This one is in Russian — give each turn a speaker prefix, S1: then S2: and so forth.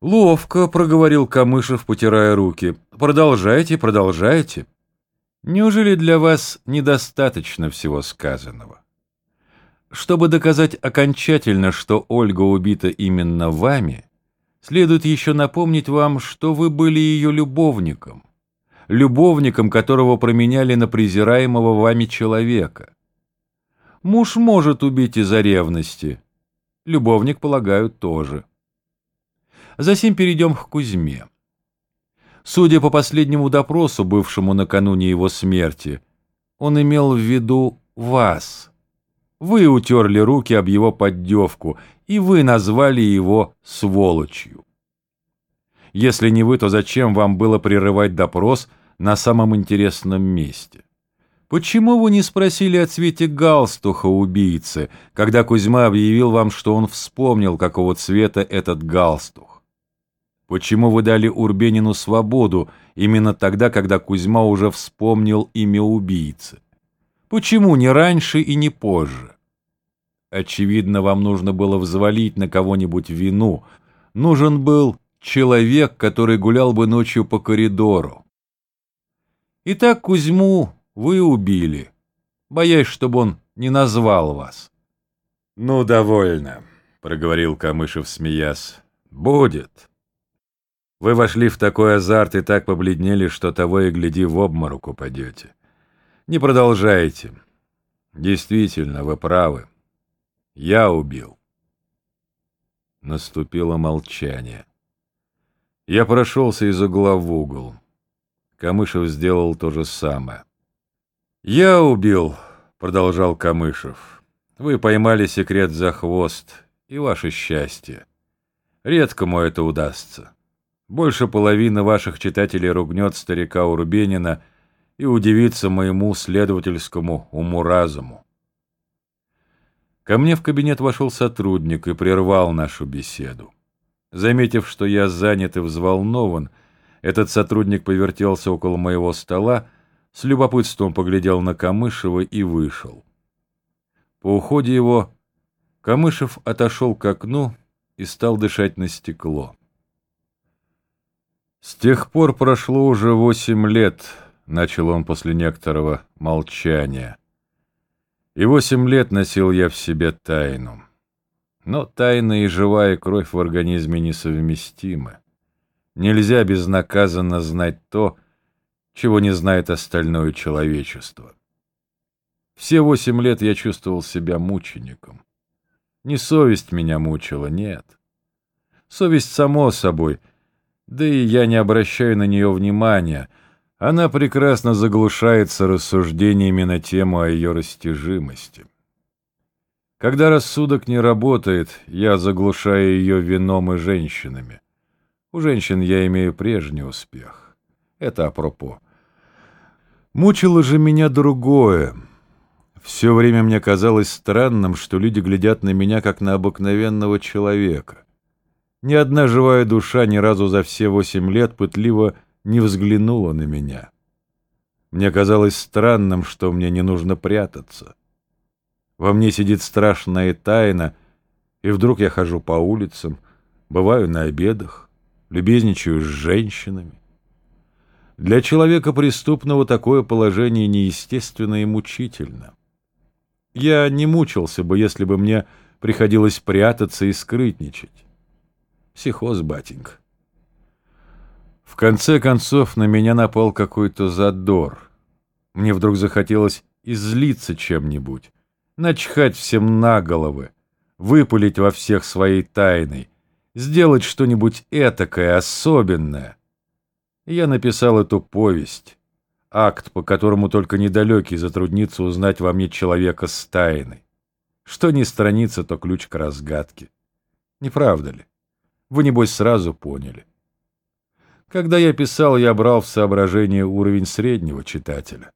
S1: «Ловко», — проговорил Камышев, потирая руки. «Продолжайте, продолжайте. Неужели для вас недостаточно всего сказанного? Чтобы доказать окончательно, что Ольга убита именно вами, следует еще напомнить вам, что вы были ее любовником, любовником, которого променяли на презираемого вами человека. Муж может убить из-за ревности, любовник, полагаю, тоже. Затем перейдем к Кузьме. Судя по последнему допросу, бывшему накануне его смерти, он имел в виду вас. Вы утерли руки об его поддевку, и вы назвали его сволочью. Если не вы, то зачем вам было прерывать допрос на самом интересном месте? Почему вы не спросили о цвете галстуха убийцы, когда Кузьма объявил вам, что он вспомнил, какого цвета этот галстух? Почему вы дали Урбенину свободу именно тогда, когда Кузьма уже вспомнил имя убийцы? Почему не раньше и не позже? Очевидно, вам нужно было взвалить на кого-нибудь вину. Нужен был человек, который гулял бы ночью по коридору. Итак, Кузьму вы убили, боясь, чтобы он не назвал вас. — Ну, довольно, — проговорил Камышев, смеясь. — Будет. Вы вошли в такой азарт и так побледнели, что того и гляди в обморок упадете. Не продолжайте. Действительно, вы правы. Я убил. Наступило молчание. Я прошелся из угла в угол. Камышев сделал то же самое. «Я убил», — продолжал Камышев. «Вы поймали секрет за хвост, и ваше счастье. Редкому это удастся. Больше половины ваших читателей ругнет старика Урбенина и удивится моему следовательскому уму-разуму. Ко мне в кабинет вошел сотрудник и прервал нашу беседу. Заметив, что я занят и взволнован, этот сотрудник повертелся около моего стола, с любопытством поглядел на Камышева и вышел. По уходе его Камышев отошел к окну и стал дышать на стекло. С тех пор прошло уже восемь лет, начал он после некоторого молчания. И восемь лет носил я в себе тайну. Но тайна и живая кровь в организме несовместимы. Нельзя безнаказанно знать то, чего не знает остальное человечество. Все восемь лет я чувствовал себя мучеником. Не совесть меня мучила, нет. Совесть, само собой — да и я не обращаю на нее внимания. Она прекрасно заглушается рассуждениями на тему о ее растяжимости. Когда рассудок не работает, я заглушаю ее вином и женщинами. У женщин я имею прежний успех. Это апропо. Мучило же меня другое. Все время мне казалось странным, что люди глядят на меня, как на обыкновенного человека. Ни одна живая душа ни разу за все восемь лет пытливо не взглянула на меня. Мне казалось странным, что мне не нужно прятаться. Во мне сидит страшная тайна, и вдруг я хожу по улицам, бываю на обедах, любезничаю с женщинами. Для человека преступного такое положение неестественно и мучительно. Я не мучился бы, если бы мне приходилось прятаться и скрытничать. Психоз, батенька. В конце концов на меня напал какой-то задор. Мне вдруг захотелось излиться чем-нибудь, начхать всем на головы, выпалить во всех своей тайной, сделать что-нибудь этакое, особенное. Я написал эту повесть, акт, по которому только недалекий затруднится узнать во мне человека с тайной. Что ни страница, то ключ к разгадке. Не правда ли? Вы, небось, сразу поняли. Когда я писал, я брал в соображение уровень среднего читателя.